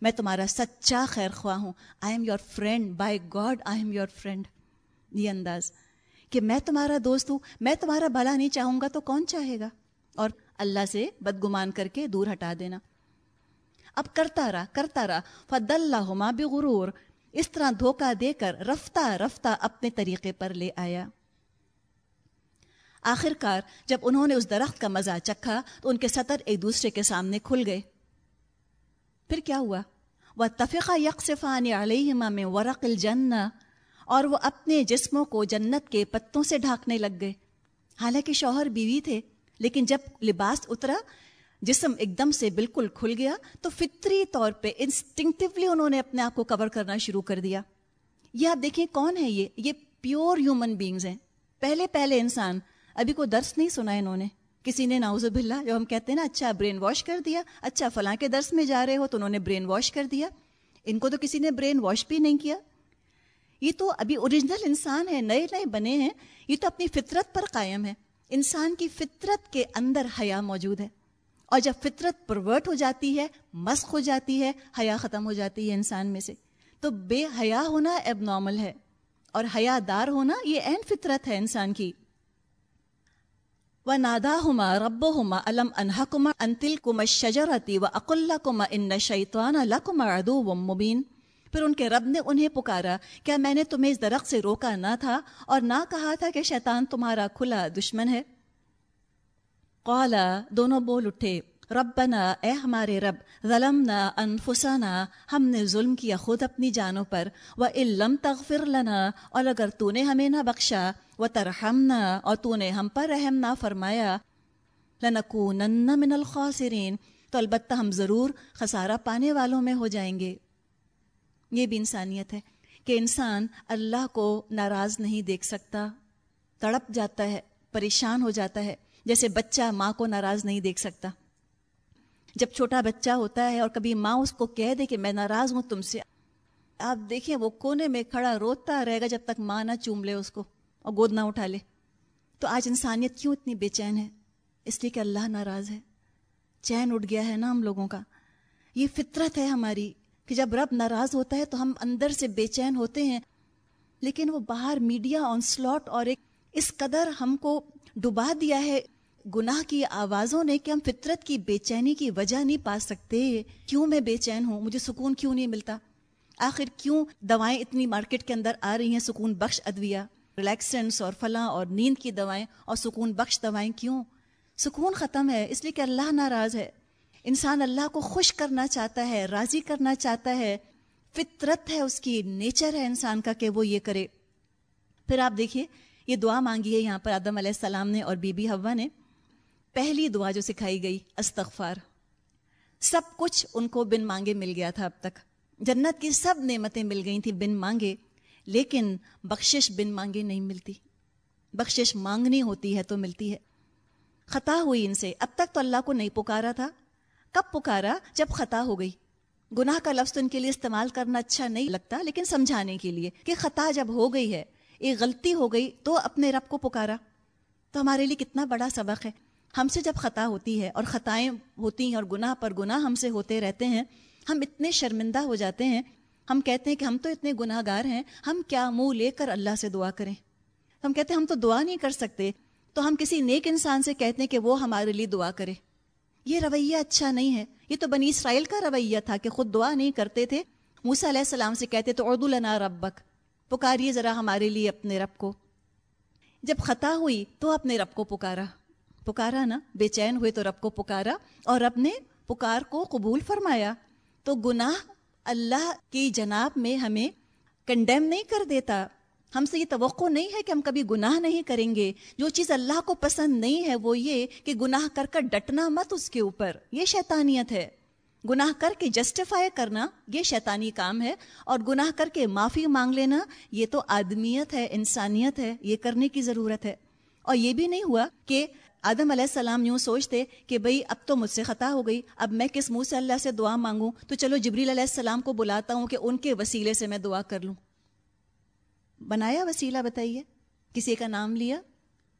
میں تمہارا سچا خیر خواہ ہوں۔ I am your friend by God I am your friend یہ انداز۔ کہ میں تمہارا دوست ہوں، میں تمہارا بھلا نہیں چاہوں گا تو کون چاہے گا؟ اور اللہ سے بدگمان کر کے دور ہٹا دینا۔ اب کرتا رہا کرتا رہا۔ فد اللہ بھی غرور اس طرح دھوکہ دے کر رفتہ رفتہ اپنے طریقے پر لے آیا۔ آخر کار جب انہوں نے اس درخت کا مزہ چکھا تو ان کے سطر ایک دوسرے کے سامنے کھل گئے۔ پھر کیا ہوا؟ وہ تفقہ یکسفان علیہ میں ورق الجن اور وہ اپنے جسموں کو جنت کے پتوں سے ڈھانکنے لگ گئے۔ حالانکہ شوہر بیوی تھے، لیکن جب لباس اترا، جسم ایک دم سے بالکل کھل گیا، تو فطری طور پہ انسٹنکٹیولی انہوں نے اپنے آپ کو کور کرنا شروع کر دیا۔ یہ آپ دیکھیں کون ہے یہ؟ یہ پیور ہیومن بینگز ہیں۔ پہلے پہلے انسان، ابھی کوئی درس نہیں سنا انہوں نے۔ کسی نے ناؤز بلّہ جو ہم کہتے ہیں نا اچھا برین واش کر دیا اچھا فلاں کے درس میں جا رہے ہو تو انہوں نے برین واش کر دیا۔ ان کو تو کسی نے برین واش بھی نہیں کیا۔ یہ تو ابھی اوریجنل انسان ہے، نئے نئے بنے ہیں، یہ تو اپنی فطرت پر قائم ہے۔ انسان کی فطرت کے اندر حیا موجود ہے۔ اور جب فطرت پرورٹ ہو جاتی ہے مسق ہو جاتی ہے، حیا ختم ہو جاتی ہے انسان میں سے۔ تو بے حیا ہونا اب نارمل ہے۔ اور حیا دار ہونا یہ عین فطرت ہے انسان کی۔ و نادا ہما رب ہما علم انہ کما انتل کما شجرتی و اقلّہ کما ان شیطان اللہ کما ادو و مبین پھر ان کے رب نے انہیں پکارا، کیا میں نے تمہیں اس درخت سے روکا نہ تھا اور نہ کہا تھا کہ شیطان تمہارا کھلا دشمن ہے؟ قالا، دونوں بول اٹھے، ربنا، اے ہمارے رب، ظلمنا انفسنا، ہم نے ظلم کیا خود اپنی جانوں پر وہ علم تغفر لنا، اور اگر تو نے ہمیں نہ بخشا وہ ترہمنا اور تو نے ہم پر رحم نہ فرمایا، لنکونن من الخاسرین تو البتہ ہم ضرور خسارہ پانے والوں میں ہو جائیں گے۔ یہ بھی انسانیت ہے کہ انسان اللہ کو ناراض نہیں دیکھ سکتا، تڑپ جاتا ہے، پریشان ہو جاتا ہے، جیسے بچہ ماں کو ناراض نہیں دیکھ سکتا۔ جب چھوٹا بچہ ہوتا ہے اور کبھی ماں اس کو کہہ دے کہ میں ناراض ہوں تم سے، آپ دیکھیں وہ کونے میں کھڑا روتا رہے گا جب تک ماں نہ چوم لے اس کو اور گود نہ اٹھا لے۔ تو آج انسانیت کیوں اتنی بے چین ہے؟ اس لیے کہ اللہ ناراض ہے۔ چین اٹھ گیا ہے نا ہم لوگوں کا۔ یہ فطرت ہے ہماری۔ کہ جب رب ناراض ہوتا ہے تو ہم اندر سے بے چین ہوتے ہیں، لیکن وہ باہر میڈیا آن سلاٹ اور ایک اس قدر ہم کو ڈبا دیا ہے گناہ کی آوازوں نے کہ ہم فطرت کی بے چینی کی وجہ نہیں پا سکتے۔ کیوں میں بے چین ہوں؟ مجھے سکون کیوں نہیں ملتا؟ آخر کیوں دوائیں اتنی مارکیٹ کے اندر آ رہی ہیں؟ سکون بخش ادویہ، ریلیکسنس اور فلاں اور نیند کی دوائیں اور سکون بخش دوائیں کیوں؟ سکون ختم ہے، اس لیے کہ اللہ ناراض ہے۔ انسان اللہ کو خوش کرنا چاہتا ہے، راضی کرنا چاہتا ہے، فطرت ہے اس کی، نیچر ہے انسان کا کہ وہ یہ کرے۔ پھر آپ دیکھیے، یہ دعا مانگی ہے یہاں پر آدم علیہ السلام نے اور بی بی ہوا نے۔ پہلی دعا جو سکھائی گئی، استغفار۔ سب کچھ ان کو بن مانگے مل گیا تھا اب تک۔ جنت کی سب نعمتیں مل گئی تھیں بن مانگے، لیکن بخشش بن مانگے نہیں ملتی۔ بخشش مانگنی ہوتی ہے تو ملتی ہے۔ خطا ہوئی ان سے۔ اب تک تو اللہ کو نہیں پکارا تھا۔ کب پکارا جب خطا ہو گئی؟ گناہ کا لفظ ان کے لیے استعمال کرنا اچھا نہیں لگتا، لیکن سمجھانے کے لیے کہ خطا جب ہو گئی ہے ایک غلطی ہو گئی تو اپنے رب کو پکارا۔ تو ہمارے لیے کتنا بڑا سبق ہے۔ ہم سے جب خطا ہوتی ہے اور خطائیں ہوتی ہیں اور گناہ پر گناہ ہم سے ہوتے رہتے ہیں، ہم اتنے شرمندہ ہو جاتے ہیں۔ ہم کہتے ہیں کہ ہم تو اتنے گناہ گار ہیں، ہم کیا منہ لے کر اللہ سے دعا کریں؟ ہم کہتے ہیں ہم تو دعا نہیں کر سکتے، تو ہم کسی نیک انسان سے کہتے ہیں کہ وہ ہمارے لیے دعا کرے۔ یہ رویہ اچھا نہیں ہے۔ یہ تو بنی اسرائیل کا رویہ تھا کہ خود دعا نہیں کرتے تھے۔ موسا علیہ السلام سے کہتے تو اردو لنا ربک، پکاریے ذرا ہمارے لیے اپنے رب کو۔ جب خطا ہوئی تو اپنے رب کو پکارا۔ پکارا نا؟ بے چین ہوئے تو رب کو پکارا اور رب نے پکار کو قبول فرمایا۔ تو گناہ اللہ کی جناب میں ہمیں کنڈیم نہیں کر دیتا۔ ہم سے یہ توقع نہیں ہے کہ ہم کبھی گناہ نہیں کریں گے۔ جو چیز اللہ کو پسند نہیں ہے وہ یہ کہ گناہ کر کر ڈٹنا مت اس کے اوپر۔ یہ شیطانیت ہے۔ گناہ کر کے جسٹیفائی کرنا یہ شیطانی کام ہے اور گناہ کر کے معافی مانگ لینا یہ تو آدمیت ہے، انسانیت ہے، یہ کرنے کی ضرورت ہے۔ اور یہ بھی نہیں ہوا کہ آدم علیہ السلام یوں سوچتے کہ بھئی اب تو مجھ سے خطا ہو گئی، اب میں کس منہ سے اللہ سے دعا مانگوں؟ تو چلو جبریل علیہ السلام کو بلاتا ہوں کہ ان کے وسیلے سے میں دعا کر لوں۔ بنایا وسیلہ بتائیے؟ کسی کا نام لیا؟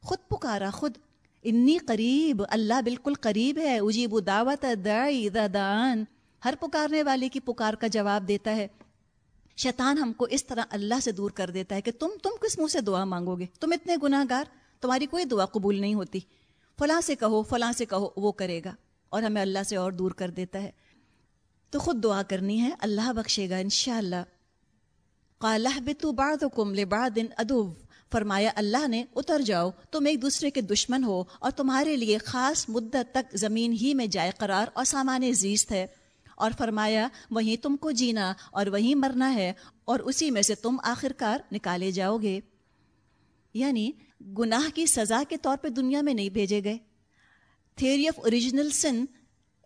خود پکارا، خود۔ انی قریب، اللہ بالکل قریب ہے۔ اجیب دعوت دعی دان ہر پکارنے والے کی پکار کا جواب دیتا ہے۔ شیطان ہم کو اس طرح اللہ سے دور کر دیتا ہے کہ تم تم کس منہ سے دعا مانگو گے؟ تم اتنے گناہ گار تمہاری کوئی دعا قبول نہیں ہوتی۔ فلاں سے کہو، فلاں سے کہو، وہ کرے گا۔ اور ہمیں اللہ سے اور دور کر دیتا ہے۔ تو خود دعا کرنی ہے، اللہ بخشے گا انشاءاللہ۔ قالہ بتو بعد کم لبعد ادو فرمایا، اللہ نے، اتر جاؤ، تم ایک دوسرے کے دشمن ہو اور تمہارے لیے خاص مدت تک زمین ہی میں جائے قرار اور سامان زیست ہے۔ اور فرمایا، وہیں تم کو جینا اور وہیں مرنا ہے اور اسی میں سے تم آخر کار نکالے جاؤ گے۔ یعنی گناہ کی سزا کے طور پہ دنیا میں نہیں بھیجے گئے۔ تھیوری آف اوریجنل سن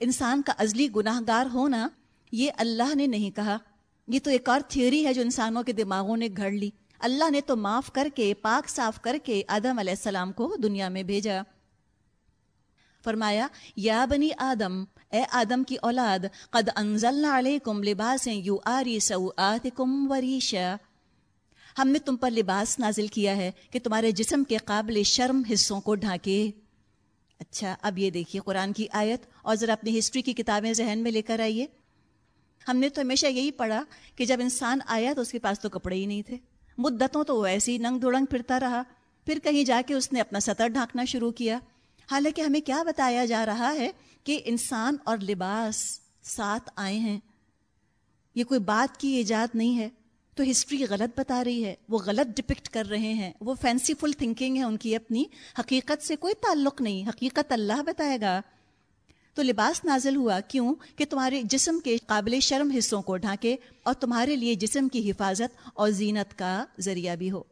انسان کا ازلی گناہ گار ہونا، یہ اللہ نے نہیں کہا۔ یہ تو ایک اور تھیوری ہے جو انسانوں کے دماغوں نے گھڑ لی۔ اللہ نے تو معاف کر کے، پاک صاف کر کے آدم علیہ السلام کو دنیا میں بھیجا۔ فرمایا، یا بنی آدم، اے آدم کی اولاد، قد انزلنا علیکم لباس یو آری سوآتکم وریشا۔ ہم نے تم پر لباس نازل کیا ہے کہ تمہارے جسم کے قابل شرم حصوں کو ڈھانکے۔ اچھا اب یہ دیکھیے قرآن کی آیت اور ذرا اپنی ہسٹری کی کتابیں ذہن میں لے کر آئیے۔ ہم نے تو ہمیشہ یہی پڑھا کہ جب انسان آیا تو اس کے پاس تو کپڑے ہی نہیں تھے۔ مدتوں تو وہ ایسی ننگ دڑنگ پھرتا رہا۔ پھر کہیں جا کے اس نے اپنا سطر ڈھانکنا شروع کیا۔ حالانکہ ہمیں کیا بتایا جا رہا ہے کہ انسان اور لباس ساتھ آئے ہیں۔ یہ کوئی بات کی ایجاد نہیں ہے۔ تو ہسٹری غلط بتا رہی ہے۔ وہ غلط ڈپکٹ کر رہے ہیں۔ وہ فینسی فل تھنکنگ ہے ان کی اپنی۔ حقیقت سے کوئی تعلق نہیں۔ حقیقت اللہ بتائے گا۔ تو لباس نازل ہوا کیوں کہ تمہارے جسم کے قابل شرم حصوں کو ڈھانکے اور تمہارے لیے جسم کی حفاظت اور زینت کا ذریعہ بھی ہو۔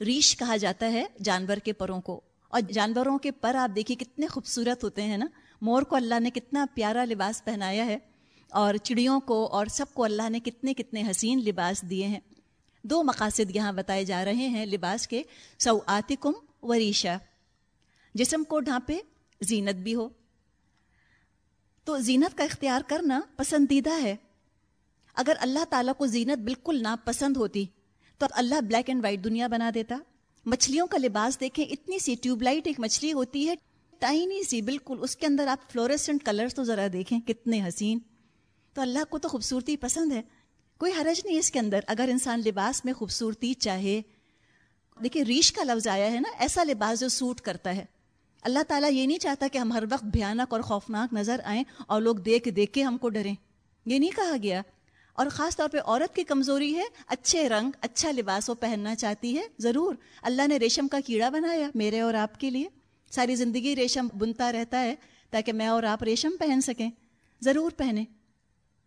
ریش کہا جاتا ہے جانور کے پروں کو۔ اور جانوروں کے پر آپ دیکھیے کتنے خوبصورت ہوتے ہیں نا۔ مور کو اللہ نے کتنا پیارا لباس پہنایا ہے اور چڑیوں کو اور سب کو اللہ نے کتنے کتنے حسین لباس دیے ہیں۔ دو مقاصد یہاں بتائے جا رہے ہیں لباس کے۔ سو آتکم وریشا جسم کو ڈھانپے، زینت بھی ہو۔ تو زینت کا اختیار کرنا پسندیدہ ہے۔ اگر اللہ تعالیٰ کو زینت بالکل ناپسند ہوتی، تو اللہ بلیک اینڈ وائٹ دنیا بنا دیتا۔ مچھلیوں کا لباس دیکھیں، اتنی سی ٹیوب لائٹ ایک مچھلی ہوتی ہے ٹائنی سی بالکل، اس کے اندر آپ فلورسنٹ کلرز تو ذرا دیکھیں کتنے حسین۔ تو اللہ کو تو خوبصورتی پسند ہے۔ کوئی حرج نہیں اس کے اندر۔ اگر انسان لباس میں خوبصورتی چاہے دیکھیے ریش کا لفظ آیا ہے نا، ایسا لباس جو سوٹ کرتا ہے۔ اللہ تعالیٰ یہ نہیں چاہتا کہ ہم ہر وقت بھیانک اور خوفناک نظر آئیں اور لوگ دیکھ دیکھ کے ہم کو ڈریں۔ یہ نہیں کہا گیا۔ اور خاص طور پہ عورت کی کمزوری ہے، اچھے رنگ اچھا لباس وہ پہننا چاہتی ہے۔ ضرور، اللہ نے ریشم کا کیڑا بنایا میرے اور آپ کے لیے۔ ساری زندگی ریشم بنتا رہتا ہے تاکہ میں اور آپ ریشم پہن سکیں۔ ضرور پہنیں۔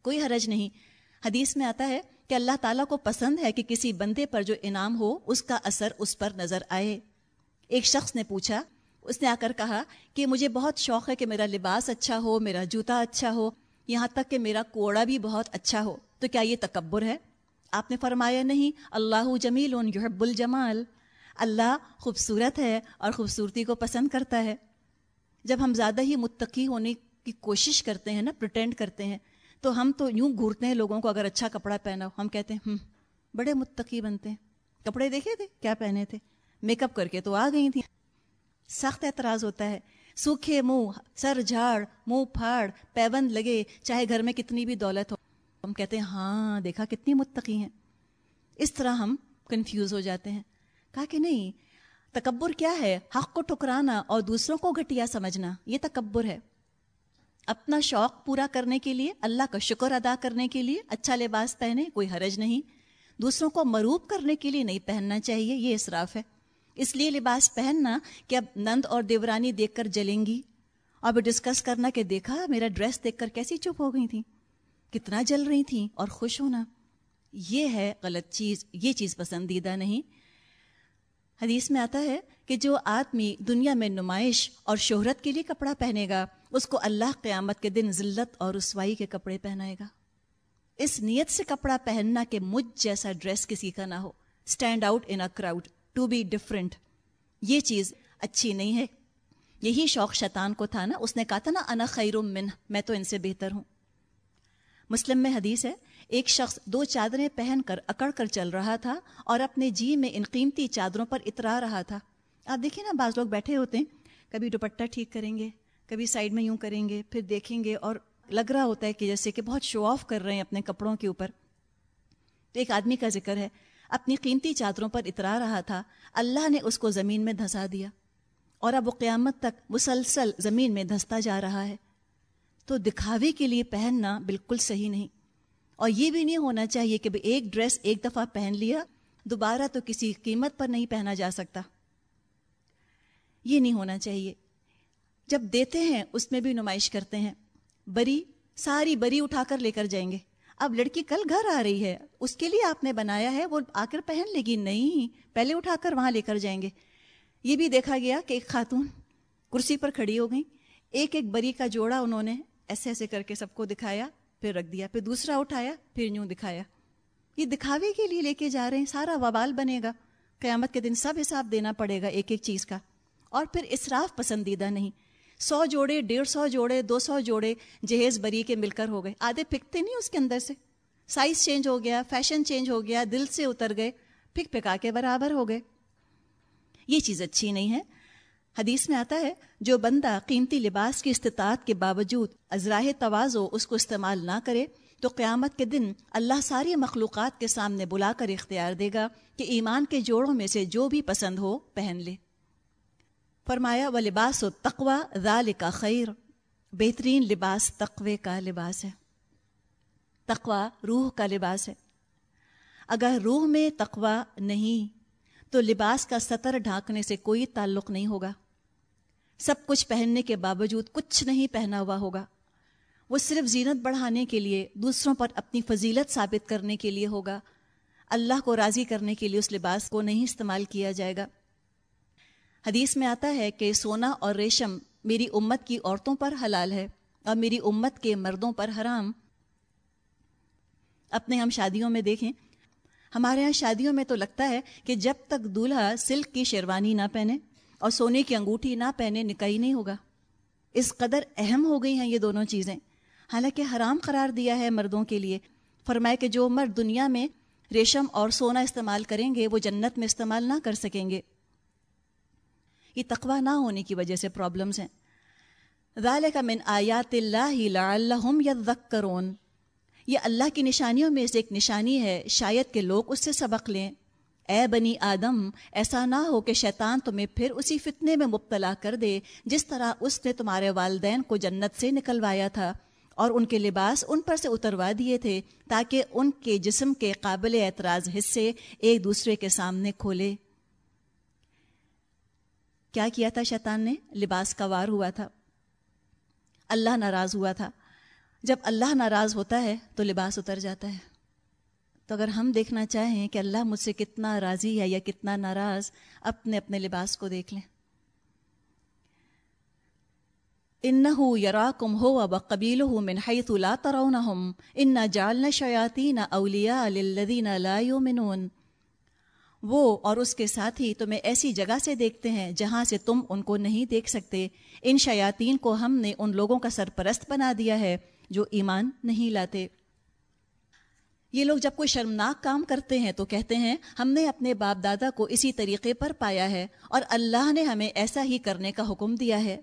کوئی حرج نہیں۔ حدیث میں آتا ہے کہ اللہ تعالیٰ کو پسند ہے کہ کسی بندے پر جو انعام ہو، اس کا اثر اس پر نظر آئے۔ ایک شخص نے پوچھا اس نے آ کر کہا کہ مجھے بہت شوق ہے کہ میرا لباس اچھا ہو، میرا جوتا اچھا ہو، یہاں تک کہ میرا کوڑا بھی بہت اچھا ہو۔ تو کیا یہ تکبر ہے؟ آپ نے فرمایا نہیں، اللہ جمیل یحب الجمال۔ اللہ خوبصورت ہے اور خوبصورتی کو پسند کرتا ہے۔ جب ہم زیادہ ہی متقی ہونے کی کوشش کرتے ہیں نا پرٹینڈ کرتے ہیں، تو ہم تو یوں گھورتے ہیں لوگوں کو، اگر اچھا کپڑا پہنا ہو ہم کہتے ہیں، ہم، بڑے متقی بنتے ہیں۔ کپڑے دیکھے تھے؟ کیا پہنے تھے؟ میک اپ کر کے تو آ گئی تھیں۔ سخت اعتراض ہوتا ہے۔ سوکھے منہ، سر جھاڑ، منہ پھاڑ پیبند لگے، چاہے گھر میں کتنی بھی دولت ہو۔ ہم کہتے ہیں ہاں دیکھا کتنی متقی ہیں۔ اس طرح ہم کنفیوز ہو جاتے ہیں۔ کہا کہ نہیں، تکبر کیا ہے؟ حق کو ٹھکرانا اور دوسروں کو گھٹیا سمجھنا، یہ تکبر ہے۔ اپنا شوق پورا کرنے کے لیے، اللہ کا شکر ادا کرنے کے لیے اچھا لباس پہنے، کوئی حرج نہیں۔ دوسروں کو مروب کرنے کے لیے نہیں پہننا چاہیے، یہ اصراف ہے۔ اس لیے لباس پہننا کہ اب نند اور دیورانی دیکھ کر جلیں گی۔ اب ڈسکس کرنا کہ دیکھا میرا ڈریس دیکھ کر کیسی چپ ہو گئی تھی۔ کتنا جل رہی تھیں اور خوش ہونا۔ یہ ہے غلط چیز، یہ چیز پسندیدہ نہیں۔ حدیث میں آتا ہے کہ جو آدمی دنیا میں نمائش اور شہرت کے لیے کپڑا پہنے گا، اس کو اللہ قیامت کے دن ذلت اور رسوائی کے کپڑے پہنائے گا۔ اس نیت سے کپڑا پہننا کہ مجھ جیسا ڈریس کسی کا نہ ہو۔ Stand out in a crowd to be different یہ چیز اچھی نہیں ہے۔ یہی شوق شیطان کو تھا نا۔ اس نے کہا تھا نا، انا خیر من، میں تو ان سے بہتر ہوں۔ مسلم میں حدیث ہے، ایک شخص دو چادریں پہن کر اکڑ کر چل رہا تھا اور اپنے جی میں ان قیمتی چادروں پر اترا رہا تھا۔ آپ دیکھیں نا، بعض لوگ بیٹھے ہوتے ہیں۔ کبھی دوپٹہ ٹھیک کریں گے، کبھی سائڈ میں یوں کریں گے، پھر دیکھیں گے اور لگ رہا ہوتا ہے کہ جیسے کہ بہت شو آف کر رہے ہیں اپنے کپڑوں کے اوپر۔ تو ایک آدمی کا ذکر ہے اپنی قیمتی چادروں پر اترا رہا تھا۔ اللہ نے اس کو زمین میں دھسا دیا۔ اور اب وہ قیامت تک مسلسل زمین میں دھستا جا رہا ہے۔ تو دکھاوے کے لیے پہننا بالکل صحیح نہیں۔ اور یہ بھی نہیں ہونا چاہیے کہ ایک ڈریس ایک دفعہ پہن لیا، دوبارہ تو کسی قیمت پر نہیں پہنا جا سکتا۔ یہ نہیں ہونا چاہیے۔ جب دیتے ہیں، اس میں بھی نمائش کرتے ہیں۔ بری، ساری بری اٹھا کر لے کر جائیں گے۔ اب لڑکی کل گھر آ رہی ہے۔ اس کے لیے آپ نے بنایا ہے، وہ آ کر پہن لے گی۔ نہیں، پہلے اٹھا کر وہاں لے کر جائیں گے۔ یہ بھی دیکھا گیا کہ ایک خاتون کرسی پر کھڑی ہو گئی ایک ایک بری کا جوڑا انہوں نے ایسے ایسے کر کے سب کو دکھایا، پھر رکھ دیا، پھر دوسرا اٹھایا، پھر یوں دکھایا۔ یہ دکھاوے کے لیے لے کے جا رہے ہیں، سارا وبال بنے گا۔ قیامت کے دن سب حساب دینا پڑے گا ایک ایک چیز کا۔ اور پھر اسراف پسندیدہ نہیں۔ سو جوڑے، ڈیڑھ سو جوڑے، دو سو جوڑے جہیز بری کے مل کر ہو گئے۔ آدھے پھکتے نہیں اس کے اندر سے۔ سائز چینج ہو گیا، فیشن چینج ہو گیا، دل سے اتر گئے پھک پھکا کے برابر ہو گئے۔ یہ چیز اچھی نہیں ہے۔ حدیث میں آتا ہے، جو بندہ قیمتی لباس کی استطاعت کے باوجود ازراہ توازو اس کو استعمال نہ کرے، تو قیامت کے دن اللہ ساری مخلوقات کے سامنے بلا کر اختیار دے گا کہ ایمان کے جوڑوں میں سے جو بھی پسند ہو پہن لے۔ فرمایا و لباس و تقوا ذال کا خیر. بہترین لباس تقوے کا لباس ہے۔ تقوا روح کا لباس ہے۔ اگر روح میں تقوا نہیں، تو لباس کا سطر ڈھانکنے سے کوئی تعلق نہیں ہوگا۔ سب کچھ پہننے کے باوجود کچھ نہیں پہنا ہوا ہوگا۔ وہ صرف زینت بڑھانے کے لیے، دوسروں پر اپنی فضیلت ثابت کرنے کے لیے ہوگا۔ اللہ کو راضی کرنے کے لیے اس لباس کو نہیں استعمال کیا جائے گا۔ حدیث میں آتا ہے کہ سونا اور ریشم میری امت کی عورتوں پر حلال ہے اور میری امت کے مردوں پر حرام۔ اپنے ہم شادیوں میں دیکھیں۔ ہمارے ہاں شادیوں میں تو لگتا ہے کہ جب تک دولہا سلک کی شیروانی نہ پہنے اور سونے کی انگوٹھی نہ پہنے نکاح نہیں ہوگا۔ اس قدر اہم ہو گئی ہیں یہ دونوں چیزیں۔ حالانکہ حرام قرار دیا ہے مردوں کے لیے۔ فرمائے کہ جو مرد دنیا میں ریشم اور سونا استعمال کریں گے وہ جنت میں استعمال نہ کر سکیں گے۔ یہ تقوی نہ ہونے کی وجہ سے پرابلمس ہیں۔ ذالک من آیات اللہ لعلہم یذکرون۔ یہ اللہ کی نشانیوں میں سے ایک نشانی ہے۔ شاید کہ لوگ اس سے سبق لیں۔ اے بنی آدم، ایسا نہ ہو کہ شیطان تمہیں پھر اسی فتنے میں مبتلا کر دے جس طرح اس نے تمہارے والدین کو جنت سے نکلوایا تھا اور ان کے لباس ان پر سے اتروا دیے تھے تاکہ ان کے جسم کے قابل اعتراض حصے ایک دوسرے کے سامنے کھولے۔ کیا کیا تھا شیطان نے؟ لباس کا وار ہوا تھا۔ اللہ ناراض ہوا تھا۔ جب اللہ ناراض ہوتا ہے تو لباس اتر جاتا ہے۔ تو اگر ہم دیکھنا چاہیں کہ اللہ مجھ سے کتنا راضی ہے یا کتنا ناراض، اپنے اپنے لباس کو دیکھ لیں۔ انہو یراکم ہو اب قبیل ہو من حیث لا ترونہم۔ انا جعلنا شیاطین اولیاء للذین لا یومنون وہ اور اس کے ساتھ ہی تمہیں ایسی جگہ سے دیکھتے ہیں جہاں سے تم ان کو نہیں دیکھ سکتے۔ ان شیاطین کو ہم نے ان لوگوں کا سرپرست بنا دیا ہے جو ایمان نہیں لاتے۔ یہ لوگ جب کوئی شرمناک کام کرتے ہیں تو کہتے ہیں، ہم نے اپنے باپ دادا کو اسی طریقے پر پایا ہے اور اللہ نے ہمیں ایسا ہی کرنے کا حکم دیا ہے۔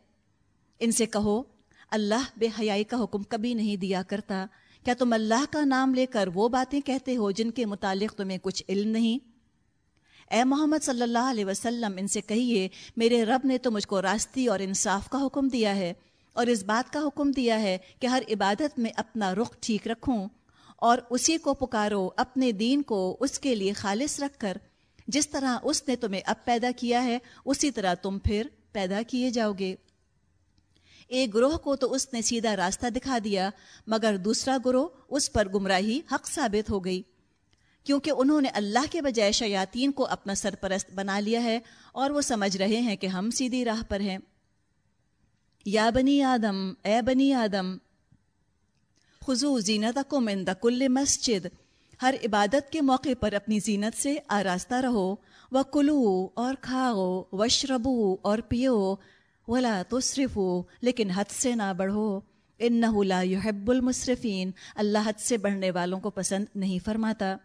ان سے کہو، اللہ بے حیائی کا حکم کبھی نہیں دیا کرتا۔ کیا تم اللہ کا نام لے کر وہ باتیں کہتے ہو جن کے متعلق تمہیں کچھ علم نہیں؟ اے محمد صلی اللہ علیہ وسلم، ان سے کہیے، میرے رب نے تو مجھ کو راستی اور انصاف کا حکم دیا ہے، اور اس بات کا حکم دیا ہے کہ ہر عبادت میں اپنا رخ ٹھیک رکھوں، اور اسی کو پکارو، اپنے دین کو اس کے لیے خالص رکھ کر۔ جس طرح اس نے تمہیں اب پیدا کیا ہے، اسی طرح تم پھر پیدا کیے جاؤ گے۔ ایک گروہ کو تو اس نے سیدھا راستہ دکھا دیا، مگر دوسرا گروہ اس پر گمراہی حق ثابت ہو گئی۔ کیونکہ انہوں نے اللہ کے بجائے شیاطین کو اپنا سرپرست بنا لیا ہے اور وہ سمجھ رہے ہیں کہ ہم سیدھی راہ پر ہیں۔ یا بنی آدم، اے بنی آدم خزو زینت کو مند کل مسجد۔ ہر عبادت کے موقع پر اپنی زینت سے آراستہ رہو۔ وہ کلو اور کھاؤ وشربو اور پیو۔ ولا تو صرف لیکن حد سے نہ بڑھو۔ ان نہ يحب المصرفین اللہ حد سے بڑھنے والوں کو پسند نہیں فرماتا۔